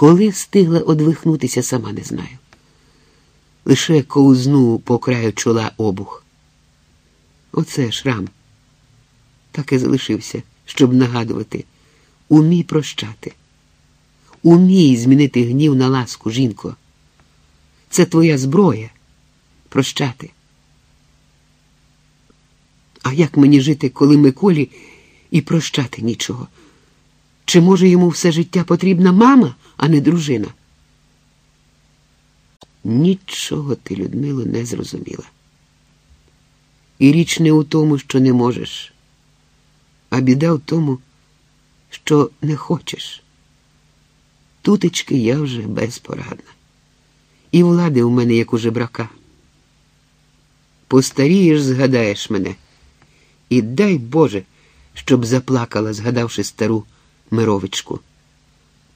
Коли встигла одвихнутися, сама не знаю. Лише ковзну по краю чола обух. Оце шрам. Так і залишився, щоб нагадувати. Умій прощати. Умій змінити гнів на ласку, жінко. Це твоя зброя прощати. А як мені жити, коли Миколі і прощати нічого? Чи може йому все життя потрібна мама, а не дружина? Нічого ти, Людмило, не зрозуміла. І річ не у тому, що не можеш, а біда в тому, що не хочеш. Тутечки я вже безпорадна. І влади у мене, як у жебрака. Постарієш, згадаєш мене, і дай Боже, щоб заплакала, згадавши стару мировичку.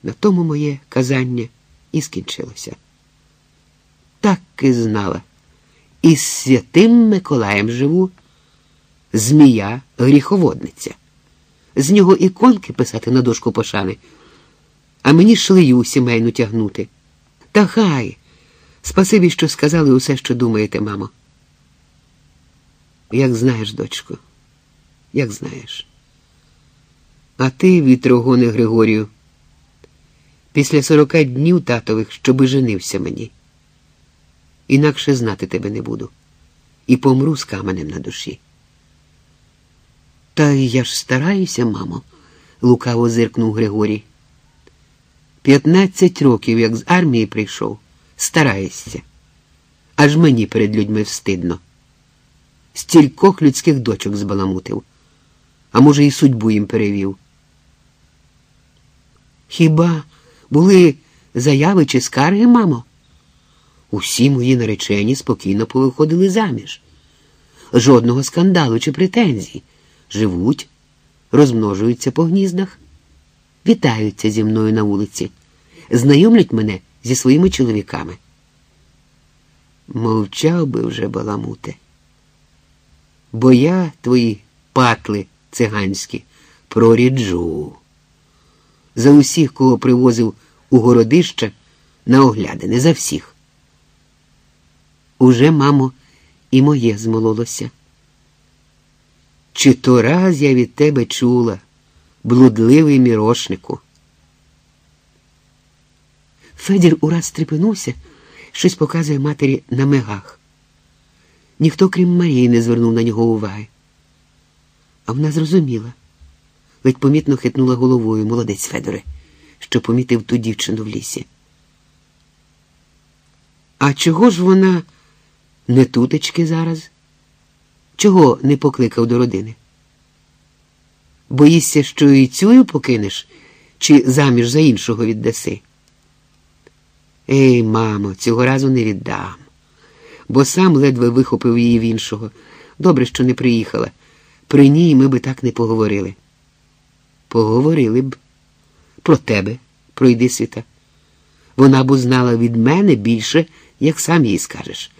На тому моє казання і скінчилося. Так і знала. Із святим Миколаєм живу, змія гріховодниця. З нього іконки писати на дошку пошани, а мені шлею сімейну тягнути. Та хай, спасибі, що сказали усе, що думаєте, мамо. Як знаєш, дочко, як знаєш. А ти, вітрогоне Григорію, після сорока днів татових, щоби женився мені. Інакше знати тебе не буду і помру з каменем на душі. Та я ж стараюся, мамо, лукаво зиркнув Григорій. П'ятнадцять років, як з армії прийшов, стараєшся. Аж мені перед людьми встидно. Стількох людських дочок збаламутив, а може, і судьбу їм перевів. Хіба були заяви чи скарги, мамо? Усі мої наречені спокійно повиходили заміж. Жодного скандалу чи претензій. Живуть, розмножуються по гніздах, вітаються зі мною на вулиці, знайомлять мене зі своїми чоловіками. Мовчав би вже баламуте, бо я твої патли циганські проріджу. За усіх, кого привозив у городище на оглядини, за всіх. Уже, мамо, і моє змололося. Чи то раз я від тебе чула, блудливий мірошнику? Федір ураз стрепенувся, щось показує матері на мегах. Ніхто, крім Марії, не звернув на нього уваги. А вона зрозуміла, ледь помітно хитнула головою молодець Федоре, що помітив ту дівчину в лісі. А чого ж вона не тутечки зараз? Чого не покликав до родини? Боїшся, що і цю покинеш, чи заміж за іншого віддаси? Ей, мамо, цього разу не віддам, бо сам ледве вихопив її в іншого. Добре, що не приїхала. При ній ми би так не поговорили. Поговорили б про тебе, пройди світа. Вона б узнала від мене більше, як сам їй скажеш.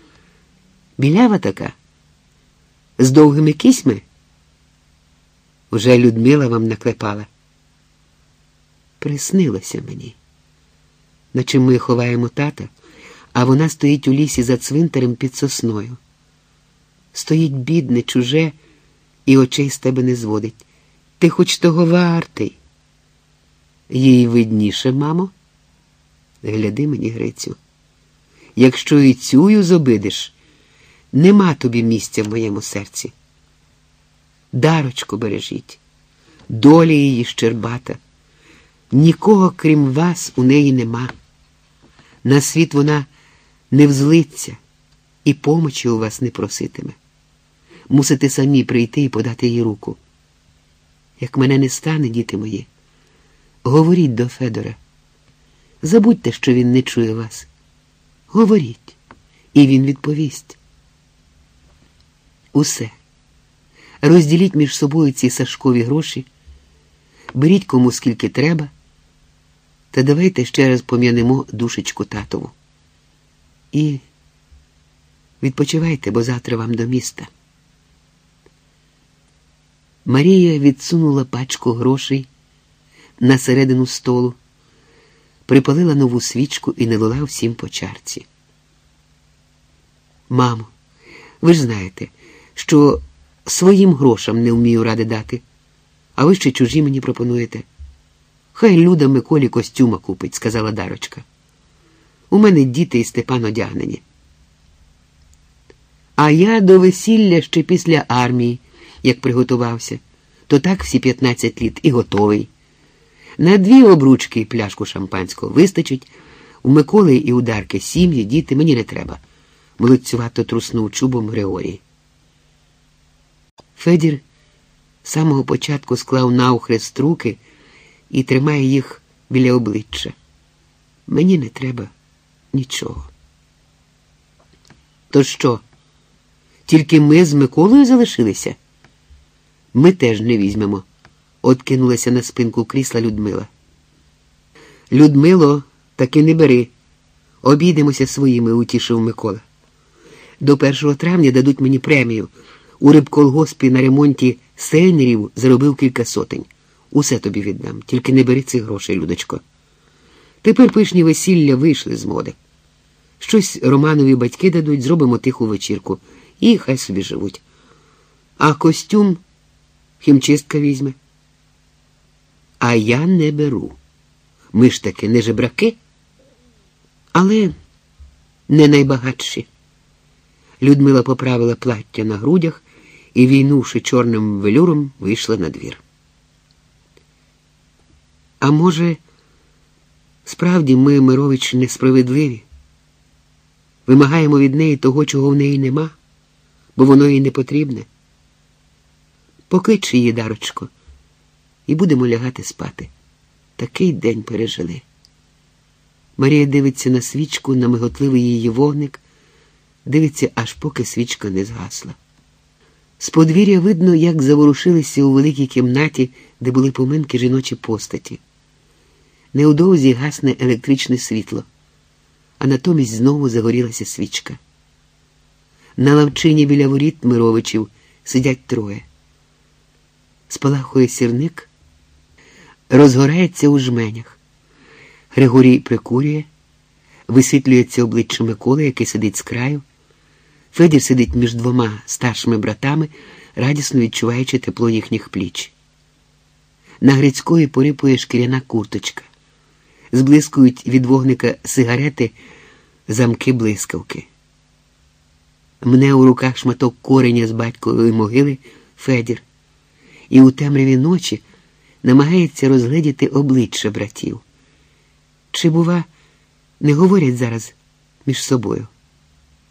Білява така, з довгими кісьми. Уже Людмила вам наклепала. Приснилося мені, наче ми ховаємо тата, а вона стоїть у лісі за цвинтарем під сосною. Стоїть бідне, чуже, і очей з тебе не зводить. Ти хоч того вартий. Їй видніше, мамо. Гляди мені, Грицю. Якщо і цюю зобидиш, нема тобі місця в моєму серці. Дарочку бережіть, доля її щербата. Нікого, крім вас, у неї нема. На світ вона не взлиться і помочі у вас не проситиме. Мусите самі прийти і подати їй руку. Як мене не стане, діти мої, говоріть до Федора. Забудьте, що він не чує вас. Говоріть, і він відповість. Усе. Розділіть між собою ці сашкові гроші, беріть кому скільки треба, та давайте ще раз пом'янемо душечку татову. І відпочивайте, бо завтра вам до міста. Марія відсунула пачку грошей на середину столу, припалила нову свічку і налила всім по чарці. Мамо, ви ж знаєте, що своїм грошам не вмію ради дати, а ви ще чужі мені пропонуєте. Хай Люда Миколі костюма купить, сказала Дарочка. У мене діти і Степан одягнені. А я до весілля ще після армії, як приготувався, то так всі 15 літ і готовий. На дві обручки пляшку шампанського вистачить. У Миколи і ударки сім'ї, діти мені не треба. Молодцювато труснув чубом Григорій. Федір з самого початку склав навхрест руки і тримає їх біля обличчя. Мені не треба нічого. То що? Тільки ми з Миколою залишилися? Ми теж не візьмемо, откинулася на спинку крісла Людмила. Людмило, таки не бери. Обійдемося своїми, утішив Микола. До 1 травня дадуть мені премію. У рибколгоспі на ремонті сейнерів заробив кілька сотень. Усе тобі віддам, тільки не бери цих грошей, Людочко. Тепер пишні весілля вийшли з моди. Щось Романові батьки дадуть, зробимо тиху вечірку і хай собі живуть. А костюм хімчистка візьме. А я не беру. Ми ж таки не жебраки, але не найбагатші. Людмила поправила плаття на грудях і, війнувши чорним велюром, вийшла на двір. А може, справді ми, Мирович, несправедливі? Вимагаємо від неї того, чого в неї нема, бо воно їй не потрібне. Поклич її, дарочко, і будемо лягати спати. Такий день пережили. Марія дивиться на свічку, на миготливий її вогник, дивиться, аж поки свічка не згасла. З подвір'я видно, як заворушилися у великій кімнаті, де були поминки жіночі постаті. Неудовзі гасне електричне світло, а натомість знову загорілася свічка. На лавчині біля воріт Мировичів сидять троє. Спалахує сірник, розгорається у жменях. Григорій прикурює, висвітлюється обличчя Миколи, який сидить з краю. Федір сидить між двома старшими братами, радісно відчуваючи тепло їхніх пліч. На Грицької порипує шкіряна курточка. Зблискують від вогника сигарети замки блискавки. Мне у руках шматок кореня з батькової могили Федір, і у темряві ночі намагається розгледіти обличчя братів. Чи, бува, не говорять зараз між собою?